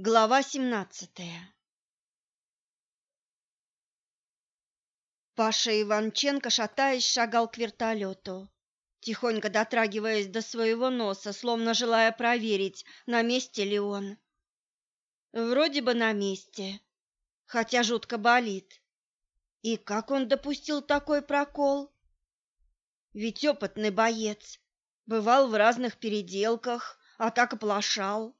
Глава семнадцатая Паша Иванченко, шатаясь, шагал к вертолету, тихонько дотрагиваясь до своего носа, словно желая проверить, на месте ли он. Вроде бы на месте, хотя жутко болит. И как он допустил такой прокол? Ведь опытный боец, бывал в разных переделках, а так оплошал.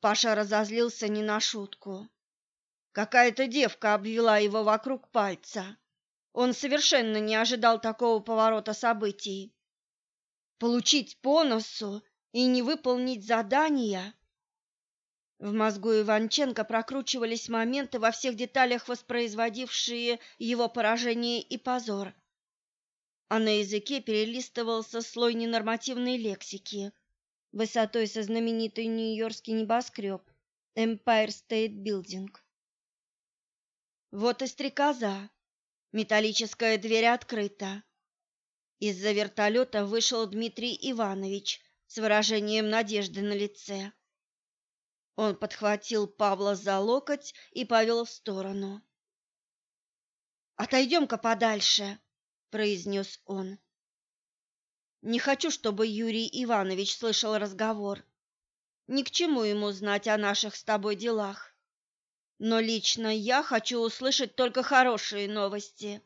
Паша разозлился не на шутку. Какая-то девка обвела его вокруг пальца. Он совершенно не ожидал такого поворота событий. Получить по носу и не выполнить задания. В мозгу Иванченко прокручивались моменты во всех деталях, воспроизводившие его поражение и позор. А на языке перелистывался слой ненормативной лексики, высотой со знаменитый нью-йоркский небоскреб Empire State Building. Вот и стрекоза. Металлическая дверь открыта. Из-за вертолета вышел Дмитрий Иванович с выражением надежды на лице. Он подхватил Павла за локоть и повел в сторону. «Отойдем-ка подальше», — произнес он. Не хочу, чтобы Юрий Иванович слышал разговор. Ни к чему ему знать о наших с тобой делах. Но лично я хочу услышать только хорошие новости.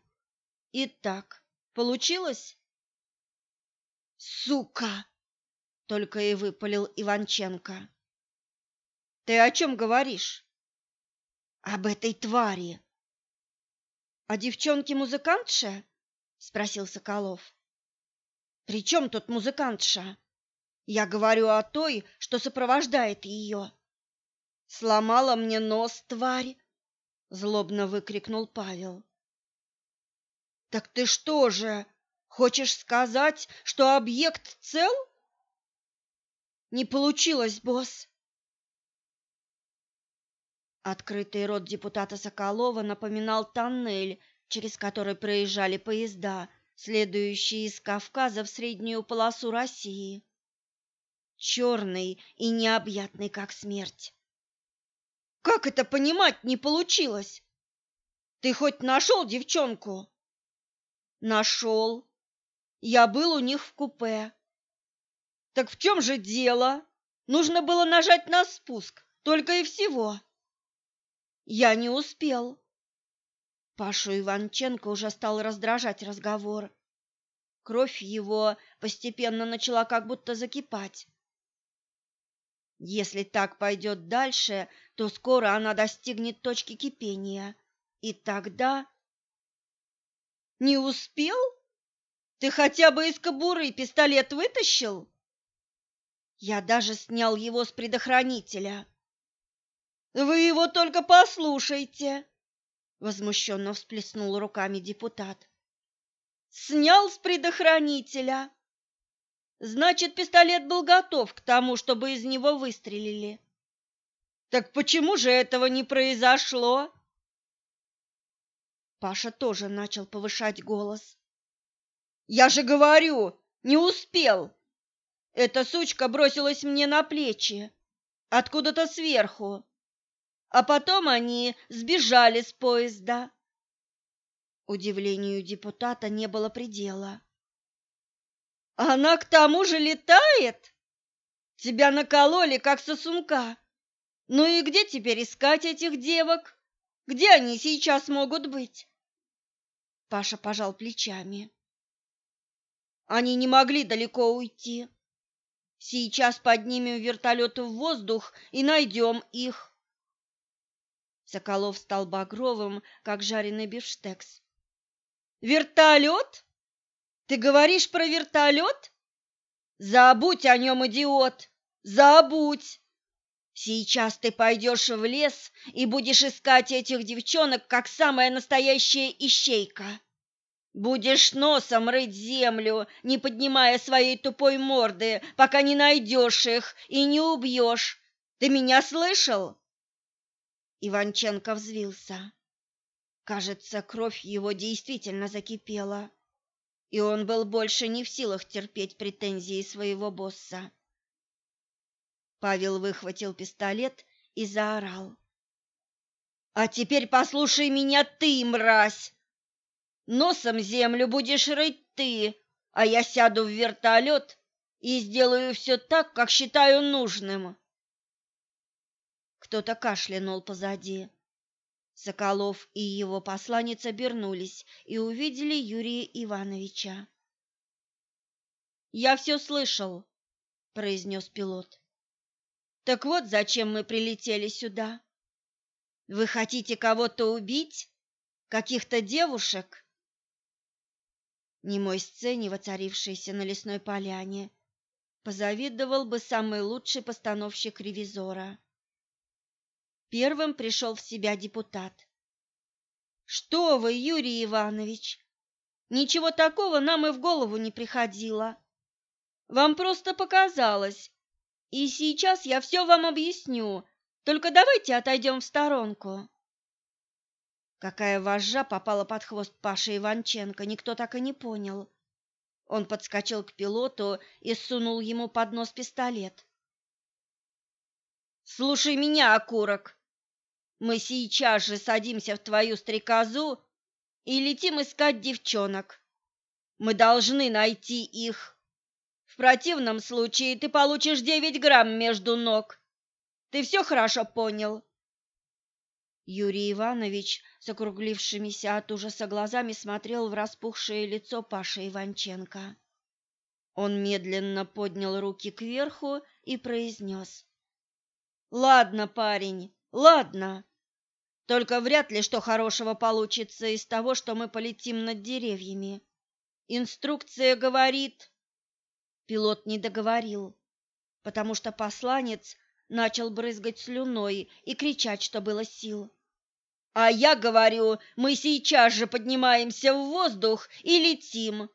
Итак, получилось? Сука! Только и выпалил Иванченко. Ты о чем говоришь? Об этой твари. О девчонке-музыкантше? Спросил Соколов. При чем тут музыкантша? Я говорю о той, что сопровождает ее. Сломала мне нос, тварь, злобно выкрикнул Павел. Так ты что же, хочешь сказать, что объект цел? Не получилось, босс. Открытый рот депутата Соколова напоминал тоннель, через который проезжали поезда, следующий из Кавказа в среднюю полосу России. Черный и необъятный, как смерть. Как это понимать не получилось? Ты хоть нашел девчонку? Нашел. Я был у них в купе. Так в чем же дело? Нужно было нажать на спуск, только и всего. Я не успел. Пашу Иванченко уже стал раздражать разговор. Кровь его постепенно начала как будто закипать. Если так пойдет дальше, то скоро она достигнет точки кипения. И тогда... Не успел? Ты хотя бы из кобуры пистолет вытащил? Я даже снял его с предохранителя. Вы его только послушайте возмущенно всплеснул руками депутат. Снял с предохранителя. Значит, пистолет был готов к тому, чтобы из него выстрелили. Так почему же этого не произошло? Паша тоже начал повышать голос. Я же говорю, не успел. Эта сучка бросилась мне на плечи, откуда-то сверху а потом они сбежали с поезда. Удивлению депутата не было предела. Она к тому же летает? Тебя накололи, как сосунка. Ну и где теперь искать этих девок? Где они сейчас могут быть? Паша пожал плечами. Они не могли далеко уйти. Сейчас поднимем вертолет в воздух и найдем их. Соколов стал багровым, как жареный бифштекс. «Вертолет? Ты говоришь про вертолет? Забудь о нем, идиот! Забудь! Сейчас ты пойдешь в лес и будешь искать этих девчонок, как самая настоящая ищейка. Будешь носом рыть землю, не поднимая своей тупой морды, пока не найдешь их и не убьешь. Ты меня слышал?» Иванченко взвился. Кажется, кровь его действительно закипела, и он был больше не в силах терпеть претензии своего босса. Павел выхватил пистолет и заорал. «А теперь послушай меня ты, мразь! Носом землю будешь рыть ты, а я сяду в вертолет и сделаю все так, как считаю нужным!» Кто-то кашлянул позади. Соколов и его посланец обернулись и увидели Юрия Ивановича. «Я все слышал», — произнес пилот. «Так вот, зачем мы прилетели сюда. Вы хотите кого-то убить? Каких-то девушек?» Немой сцене, воцарившейся на лесной поляне, позавидовал бы самый лучший постановщик ревизора. Первым пришел в себя депутат. Что вы, Юрий Иванович? Ничего такого нам и в голову не приходило. Вам просто показалось. И сейчас я все вам объясню. Только давайте отойдем в сторонку. Какая вожжа попала под хвост Паши Иванченко, никто так и не понял. Он подскочил к пилоту и сунул ему под нос пистолет. «Слушай меня, окурок!» Мы сейчас же садимся в твою стрекозу и летим искать девчонок. Мы должны найти их. В противном случае ты получишь девять грамм между ног. Ты все хорошо понял?» Юрий Иванович с округлившимися от ужаса глазами смотрел в распухшее лицо Паши Иванченко. Он медленно поднял руки кверху и произнес. «Ладно, парень, ладно. Только вряд ли что хорошего получится из того, что мы полетим над деревьями. Инструкция говорит... Пилот не договорил, потому что посланец начал брызгать слюной и кричать, что было сил. А я говорю, мы сейчас же поднимаемся в воздух и летим.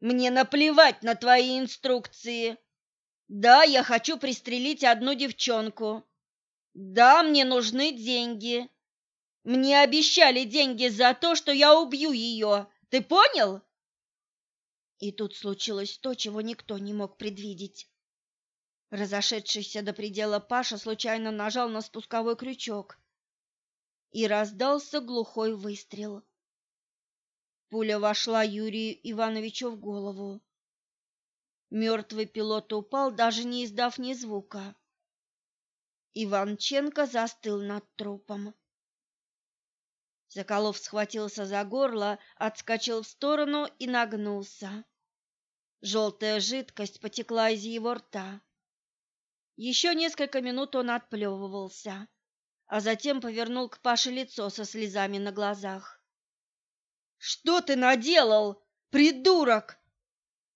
Мне наплевать на твои инструкции. Да, я хочу пристрелить одну девчонку. Да, мне нужны деньги. Мне обещали деньги за то, что я убью ее. Ты понял? И тут случилось то, чего никто не мог предвидеть. Разошедшийся до предела Паша случайно нажал на спусковой крючок, и раздался глухой выстрел. Пуля вошла Юрию Ивановичу в голову. Мертвый пилот упал, даже не издав ни звука. Иванченко застыл над трупом. Соколов схватился за горло, отскочил в сторону и нагнулся. Желтая жидкость потекла из его рта. Еще несколько минут он отплевывался, а затем повернул к Паше лицо со слезами на глазах. «Что ты наделал, придурок?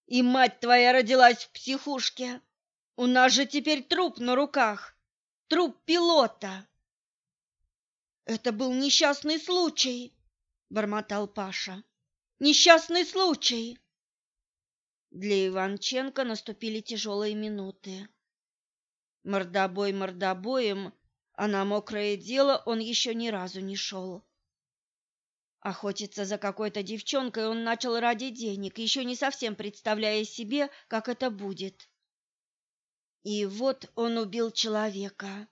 И мать твоя родилась в психушке! У нас же теперь труп на руках!» Труп пилота. Это был несчастный случай, бормотал Паша. Несчастный случай. Для Иванченко наступили тяжелые минуты. Мордобой мордобоем, а на мокрое дело он еще ни разу не шел. Охотиться за какой-то девчонкой он начал ради денег, еще не совсем представляя себе, как это будет. И вот он убил человека.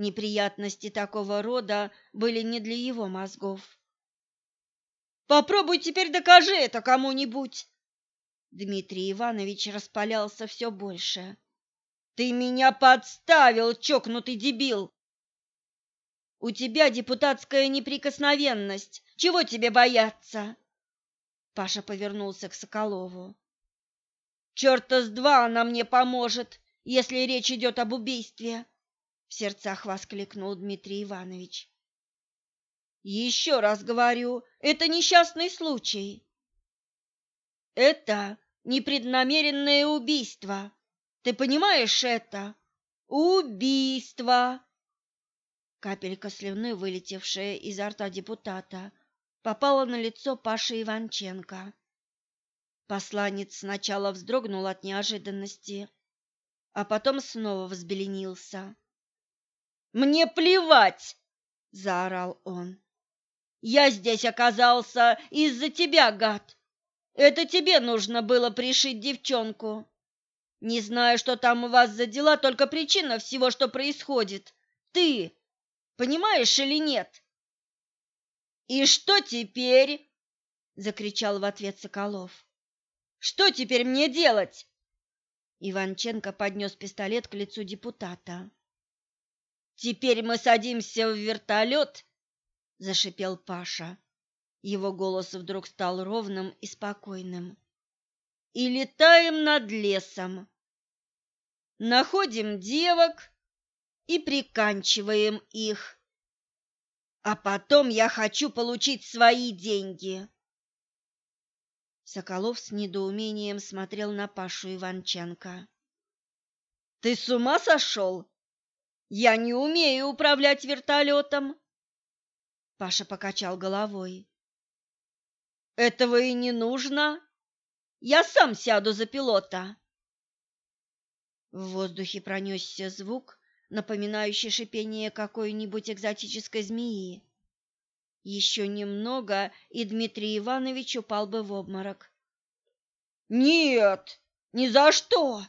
Неприятности такого рода были не для его мозгов. Попробуй теперь докажи это кому-нибудь. Дмитрий Иванович распалялся все больше. Ты меня подставил, чокнутый дебил. У тебя депутатская неприкосновенность. Чего тебе бояться? Паша повернулся к Соколову. Черта с два она мне поможет, если речь идет об убийстве, в сердцах воскликнул Дмитрий Иванович. Еще раз говорю, это несчастный случай. Это непреднамеренное убийство. Ты понимаешь это? Убийство. Капелька слюны, вылетевшая изо рта депутата, попала на лицо Паши Иванченко. Посланец сначала вздрогнул от неожиданности, а потом снова взбеленился. «Мне плевать!» — заорал он. «Я здесь оказался из-за тебя, гад! Это тебе нужно было пришить девчонку. Не знаю, что там у вас за дела, только причина всего, что происходит. Ты. Понимаешь или нет? И что теперь? закричал в ответ Соколов. Что теперь мне делать? Иванченко поднес пистолет к лицу депутата. Теперь мы садимся в вертолет, зашипел Паша. Его голос вдруг стал ровным и спокойным. И летаем над лесом. Находим девок и приканчиваем их. А потом я хочу получить свои деньги. Соколов с недоумением смотрел на Пашу Иванченко. Ты с ума сошел? Я не умею управлять вертолетом. Паша покачал головой. Этого и не нужно. Я сам сяду за пилота. В воздухе пронесся звук, напоминающий шипение какой-нибудь экзотической змеи. Еще немного, и Дмитрий Иванович упал бы в обморок. «Нет, ни за что!»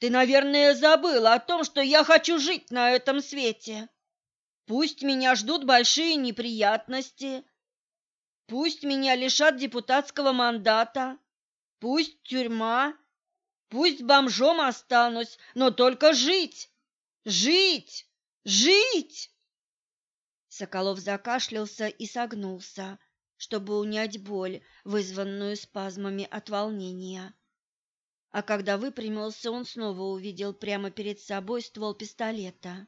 Ты, наверное, забыла о том, что я хочу жить на этом свете. Пусть меня ждут большие неприятности, пусть меня лишат депутатского мандата, пусть тюрьма, пусть бомжом останусь, но только жить, жить, жить. Соколов закашлялся и согнулся, чтобы унять боль, вызванную спазмами от волнения. А когда выпрямился, он снова увидел прямо перед собой ствол пистолета.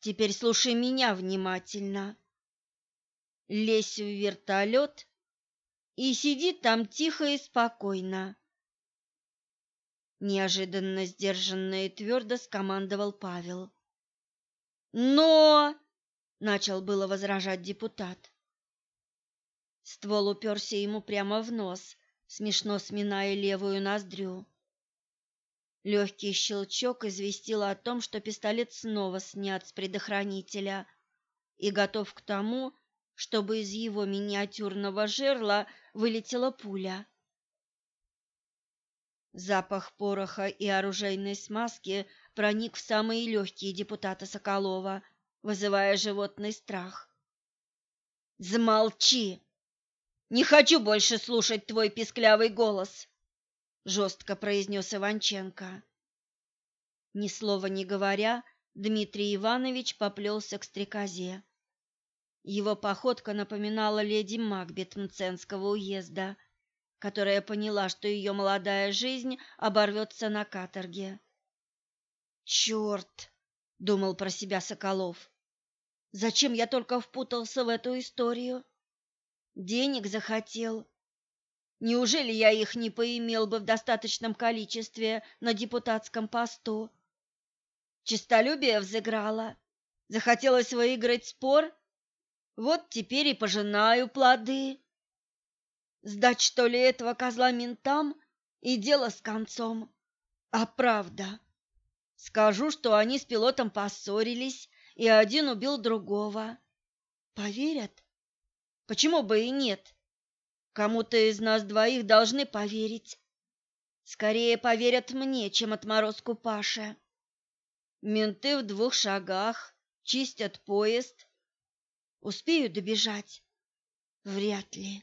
Теперь слушай меня внимательно. Лезь в вертолет и сиди там тихо и спокойно. Неожиданно сдержанно и твердо скомандовал Павел. Но, начал было возражать депутат. Ствол уперся ему прямо в нос, смешно сминая левую ноздрю. Легкий щелчок известил о том, что пистолет снова снят с предохранителя и готов к тому, чтобы из его миниатюрного жерла вылетела пуля. Запах пороха и оружейной смазки проник в самые легкие депутата Соколова, вызывая животный страх. «Замолчи!» Не хочу больше слушать твой писклявый голос, жестко произнес Иванченко. Ни слова не говоря, Дмитрий Иванович поплелся к стрекозе. Его походка напоминала леди Макбет Мценского уезда, которая поняла, что ее молодая жизнь оборвется на каторге. «Черт!» — думал про себя Соколов. «Зачем я только впутался в эту историю?» Денег захотел. Неужели я их не поимел бы в достаточном количестве на депутатском посту? Честолюбие взыграло. Захотелось выиграть спор. Вот теперь и пожинаю плоды. Сдать, что ли, этого козла ментам, и дело с концом. А правда. Скажу, что они с пилотом поссорились, и один убил другого. Поверят? Почему бы и нет? Кому-то из нас двоих должны поверить. Скорее поверят мне, чем отморозку Паше. Менты в двух шагах, чистят поезд. Успею добежать? Вряд ли.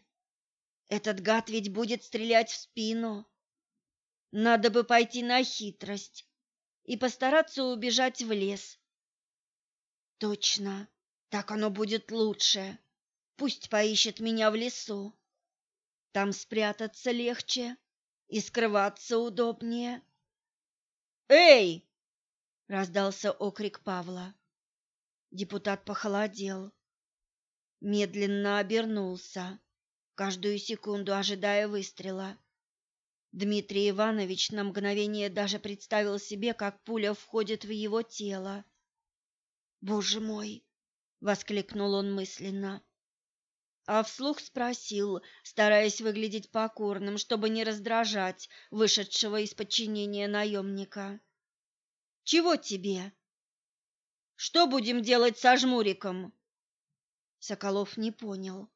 Этот гад ведь будет стрелять в спину. Надо бы пойти на хитрость и постараться убежать в лес. Точно, так оно будет лучше. Пусть поищет меня в лесу. Там спрятаться легче и скрываться удобнее. «Эй!» — раздался окрик Павла. Депутат похолодел, медленно обернулся, каждую секунду ожидая выстрела. Дмитрий Иванович на мгновение даже представил себе, как пуля входит в его тело. «Боже мой!» — воскликнул он мысленно а вслух спросил, стараясь выглядеть покорным, чтобы не раздражать вышедшего из подчинения наемника. «Чего тебе? Что будем делать со жмуриком?» Соколов не понял.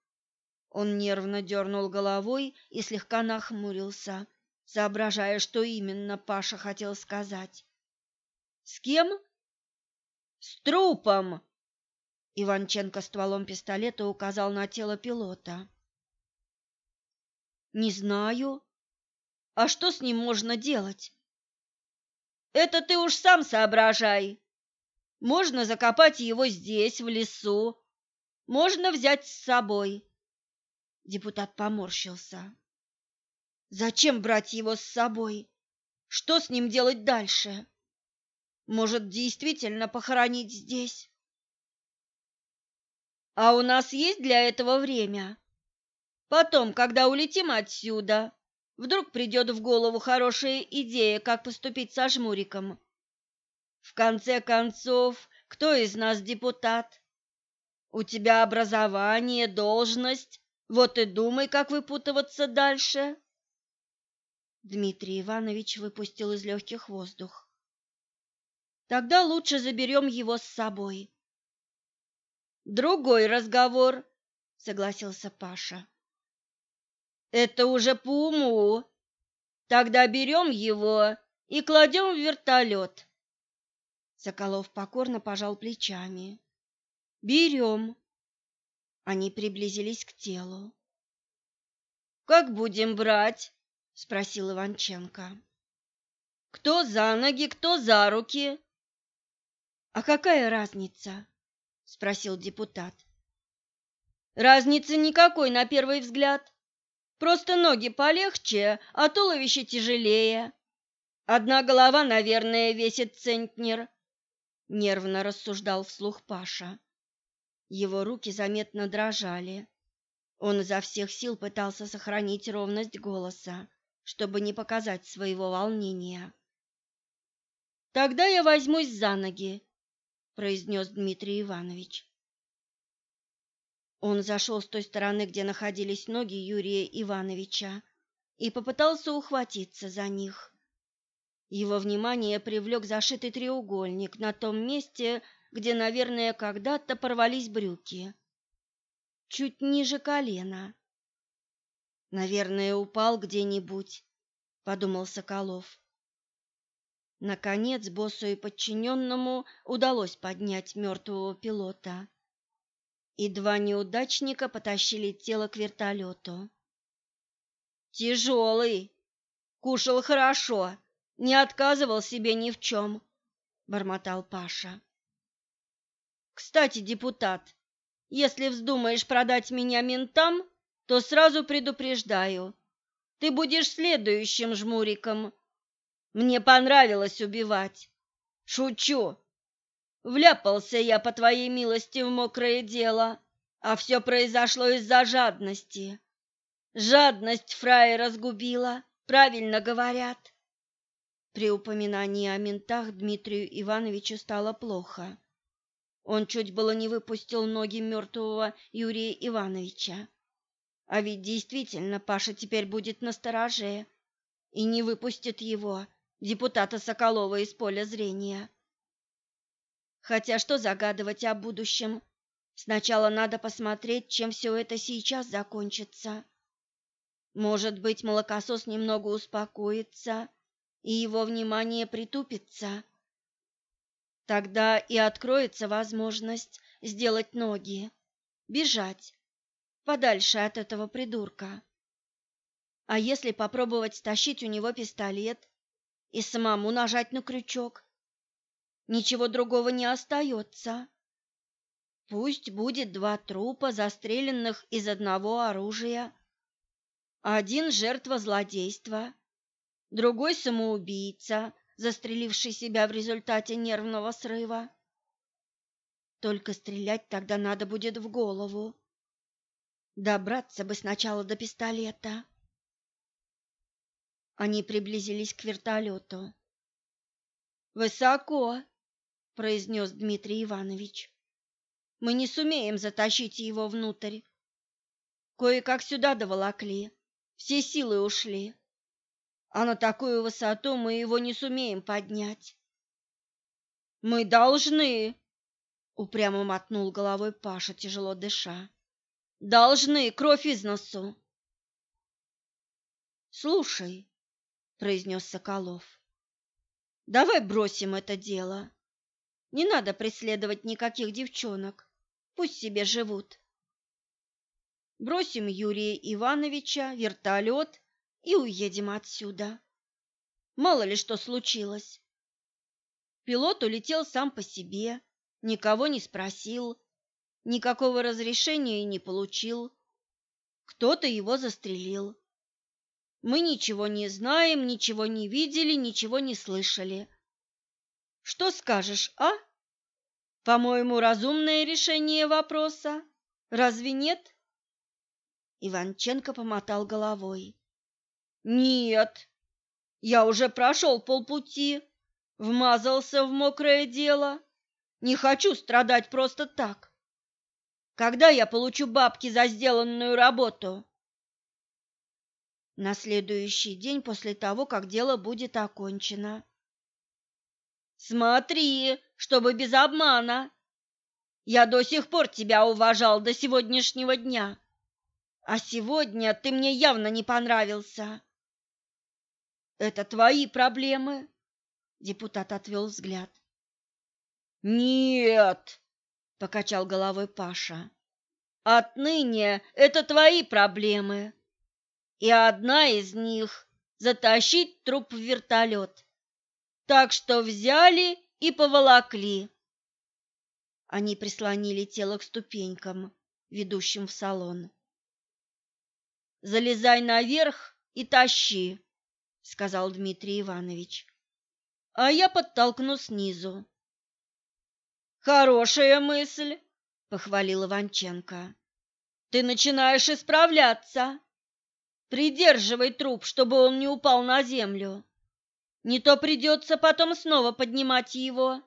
Он нервно дернул головой и слегка нахмурился, соображая, что именно Паша хотел сказать. С кем? С трупом. Иванченко стволом пистолета указал на тело пилота. Не знаю. А что с ним можно делать? Это ты уж сам соображай. Можно закопать его здесь, в лесу. Можно взять с собой. Депутат поморщился. Зачем брать его с собой? Что с ним делать дальше? Может, действительно похоронить здесь? А у нас есть для этого время? Потом, когда улетим отсюда, вдруг придет в голову хорошая идея, как поступить со жмуриком. В конце концов, кто из нас депутат? У тебя образование, должность, вот и думай, как выпутываться дальше. Дмитрий Иванович выпустил из легких воздух. Тогда лучше заберем его с собой. Другой разговор, согласился Паша. Это уже по уму. Тогда берем его и кладем в вертолет. Соколов покорно пожал плечами. Берем. Они приблизились к телу. Как будем брать? спросил Иванченко. Кто за ноги, кто за руки? А какая разница? Спросил депутат. Разницы никакой на первый взгляд. Просто ноги полегче, а туловище тяжелее. Одна голова, наверное, весит центнер, нервно рассуждал вслух Паша. Его руки заметно дрожали. Он изо всех сил пытался сохранить ровность голоса, чтобы не показать своего волнения. Тогда я возьмусь за ноги, произнес Дмитрий Иванович. Он зашел с той стороны, где находились ноги Юрия Ивановича, и попытался ухватиться за них. Его внимание привлек зашитый треугольник на том месте, где, наверное, когда-то порвались брюки. Чуть ниже колена. Наверное, упал где-нибудь, подумал Соколов. Наконец, боссу и подчиненному удалось поднять мертвого пилота. И два неудачника потащили тело к вертолету. «Тяжелый! Кушал хорошо, не отказывал себе ни в чем», — бормотал Паша. «Кстати, депутат, если вздумаешь продать меня ментам, то сразу предупреждаю. Ты будешь следующим жмуриком. Мне понравилось убивать. Шучу. Вляпался я, по твоей милости, в мокрое дело, а все произошло из-за жадности. Жадность фрая разгубила, правильно говорят. При упоминании о ментах Дмитрию Ивановичу стало плохо. Он чуть было не выпустил ноги мертвого Юрия Ивановича. А ведь действительно Паша теперь будет настороже и не выпустит его, депутата Соколова, из поля зрения. Хотя что загадывать о будущем? Сначала надо посмотреть, чем все это сейчас закончится. Может быть, молокосос немного успокоится, и его внимание притупится. Тогда и откроется возможность сделать ноги, бежать, подальше от этого придурка. А если попробовать стащить у него пистолет и самому нажать на крючок? Ничего другого не остается. Пусть будет два трупа, застреленных из одного оружия. Один жертва злодейства, другой самоубийца, застреливший себя в результате нервного срыва. Только стрелять тогда надо будет в голову. Добраться бы сначала до пистолета. Они приблизились к вертолету. «Высоко!» — произнес Дмитрий Иванович. «Мы не сумеем затащить его внутрь. Кое-как сюда доволокли, все силы ушли, а на такую высоту мы его не сумеем поднять». «Мы должны!» — упрямо мотнул головой Паша, тяжело дыша. Должны, кровь из носу. Слушай, произнес Соколов. Давай бросим это дело. Не надо преследовать никаких девчонок. Пусть себе живут. Бросим Юрия Ивановича, вертолет и уедем отсюда. Мало ли что случилось. Пилот улетел сам по себе, никого не спросил, никакого разрешения не получил. Кто-то его застрелил. Мы ничего не знаем, ничего не видели, ничего не слышали. Что скажешь, а? По-моему, разумное решение вопроса. Разве нет? Иванченко помотал головой. Нет. Я уже прошел полпути, вмазался в мокрое дело. Не хочу страдать просто так. Когда я получу бабки за сделанную работу? На следующий день после того, как дело будет окончено. Смотри, чтобы без обмана. Я до сих пор тебя уважал до сегодняшнего дня. А сегодня ты мне явно не понравился. Это твои проблемы, депутат отвел взгляд. Нет, покачал головой Паша. Отныне это твои проблемы и одна из них – затащить труп в вертолет. Так что взяли и поволокли. Они прислонили тело к ступенькам, ведущим в салон. «Залезай наверх и тащи», — сказал Дмитрий Иванович. «А я подтолкну снизу». «Хорошая мысль», — похвалил Иванченко. «Ты начинаешь исправляться». Придерживай труп, чтобы он не упал на землю. Не то придется потом снова поднимать его.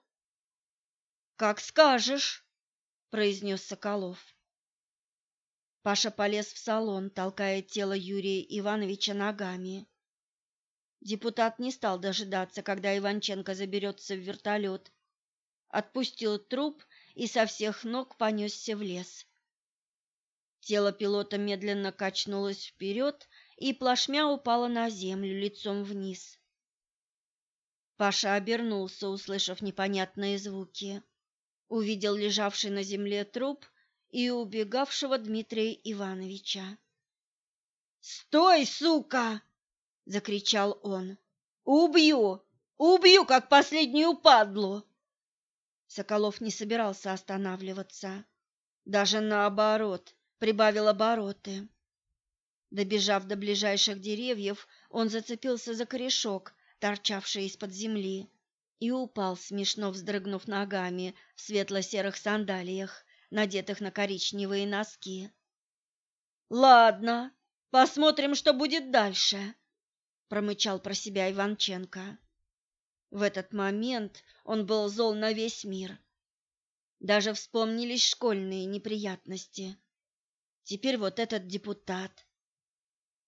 Как скажешь, произнес Соколов. Паша полез в салон, толкая тело Юрия Ивановича ногами. Депутат не стал дожидаться, когда Иванченко заберется в вертолет. Отпустил труп и со всех ног понесся в лес. Тело пилота медленно качнулось вперед и плашмя упало на землю лицом вниз. Паша обернулся, услышав непонятные звуки. Увидел лежавший на земле труп и убегавшего Дмитрия Ивановича. «Стой, сука!» — закричал он. «Убью! Убью, как последнюю падлу!» Соколов не собирался останавливаться. Даже наоборот, прибавил обороты. Добежав до ближайших деревьев, он зацепился за корешок, торчавший из-под земли, и упал, смешно вздрыгнув ногами в светло-серых сандалиях, надетых на коричневые носки. «Ладно, посмотрим, что будет дальше», — промычал про себя Иванченко. В этот момент он был зол на весь мир. Даже вспомнились школьные неприятности. Теперь вот этот депутат.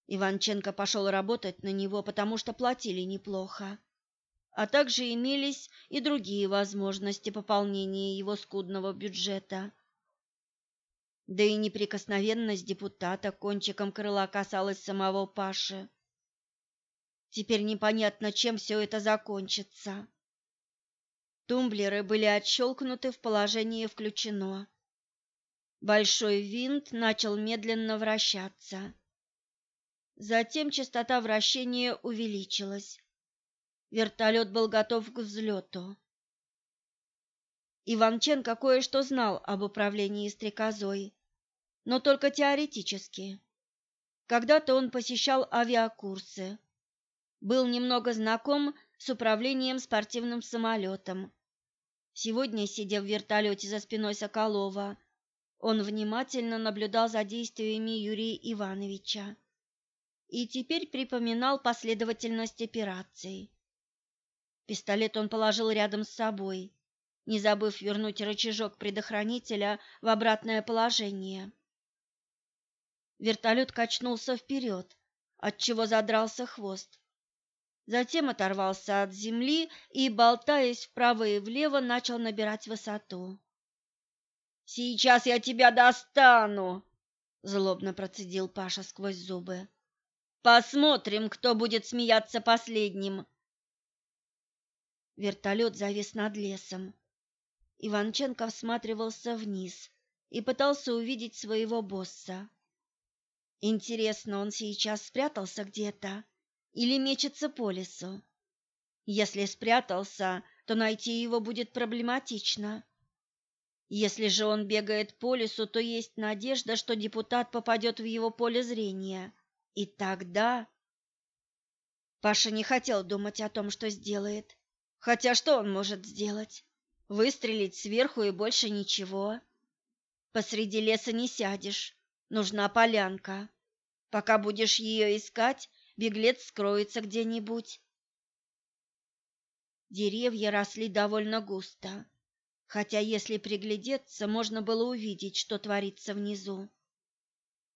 Иванченко пошел работать на него, потому что платили неплохо. А также имелись и другие возможности пополнения его скудного бюджета. Да и неприкосновенность депутата кончиком крыла касалась самого Паши. Теперь непонятно, чем все это закончится. Тумблеры были отщелкнуты в положении «включено». Большой винт начал медленно вращаться. Затем частота вращения увеличилась. Вертолет был готов к взлету. Иванченко кое-что знал об управлении стрекозой, но только теоретически. Когда-то он посещал авиакурсы, был немного знаком с управлением спортивным самолетом. Сегодня, сидя в вертолете за спиной Соколова, он внимательно наблюдал за действиями Юрия Ивановича и теперь припоминал последовательность операций. Пистолет он положил рядом с собой, не забыв вернуть рычажок предохранителя в обратное положение. Вертолет качнулся вперед, отчего задрался хвост. Затем оторвался от земли и, болтаясь вправо и влево, начал набирать высоту. Сейчас я тебя достану, злобно процедил Паша сквозь зубы. посмотрим, кто будет смеяться последним. Вертолет завис над лесом. Иванченко всматривался вниз и пытался увидеть своего босса. Интересно, он сейчас спрятался где-то или мечется по лесу? Если спрятался, то найти его будет проблематично. Если же он бегает по лесу, то есть надежда, что депутат попадет в его поле зрения. И тогда... Паша не хотел думать о том, что сделает. Хотя что он может сделать? Выстрелить сверху и больше ничего. Посреди леса не сядешь, нужна полянка. Пока будешь ее искать, беглец скроется где-нибудь. Деревья росли довольно густо, хотя если приглядеться, можно было увидеть, что творится внизу.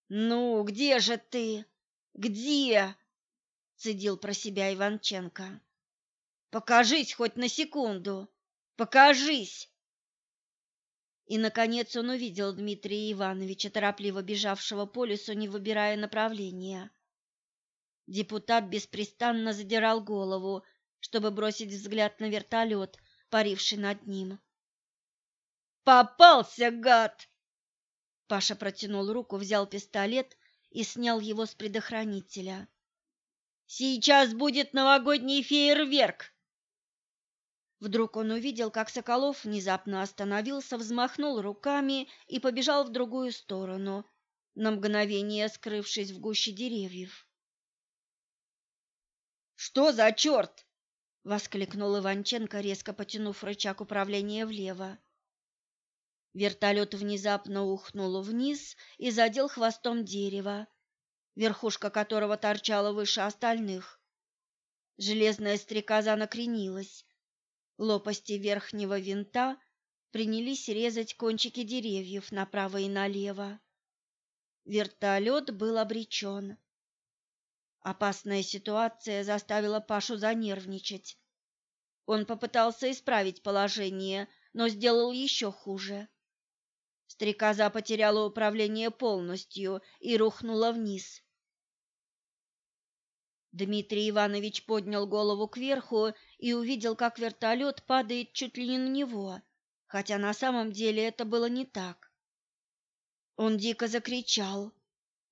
«Ну, где же ты? Где?» — цедил про себя Иванченко. «Покажись хоть на секунду! Покажись!» И, наконец, он увидел Дмитрия Ивановича, торопливо бежавшего по лесу, не выбирая направления. Депутат беспрестанно задирал голову, чтобы бросить взгляд на вертолет, паривший над ним. «Попался, гад!» Паша протянул руку, взял пистолет и снял его с предохранителя. «Сейчас будет новогодний фейерверк!» Вдруг он увидел, как Соколов внезапно остановился, взмахнул руками и побежал в другую сторону, на мгновение скрывшись в гуще деревьев. «Что за черт?» — воскликнул Иванченко, резко потянув рычаг управления влево. Вертолет внезапно ухнул вниз и задел хвостом дерево, верхушка которого торчала выше остальных. Железная стрекоза накренилась. Лопасти верхнего винта принялись резать кончики деревьев направо и налево. Вертолет был обречен. Опасная ситуация заставила Пашу занервничать. Он попытался исправить положение, но сделал еще хуже. Стрекоза потеряла управление полностью и рухнула вниз. Дмитрий Иванович поднял голову кверху и увидел, как вертолет падает чуть ли не на него, хотя на самом деле это было не так. Он дико закричал,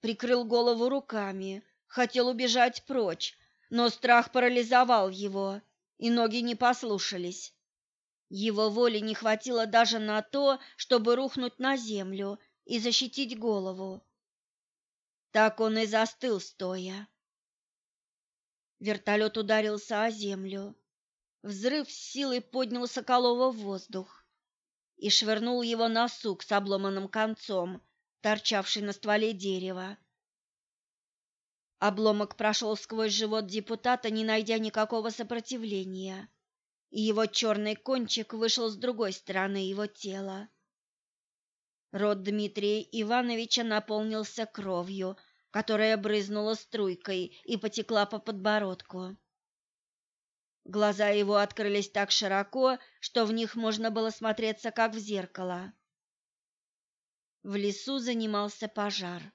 прикрыл голову руками, хотел убежать прочь, но страх парализовал его, и ноги не послушались. Его воли не хватило даже на то, чтобы рухнуть на землю и защитить голову. Так он и застыл стоя. Вертолет ударился о землю. Взрыв с силой поднял Соколова в воздух и швырнул его на сук с обломанным концом, торчавший на стволе дерева. Обломок прошел сквозь живот депутата, не найдя никакого сопротивления, и его черный кончик вышел с другой стороны его тела. Рот Дмитрия Ивановича наполнился кровью, которая брызнула струйкой и потекла по подбородку. Глаза его открылись так широко, что в них можно было смотреться, как в зеркало. В лесу занимался пожар.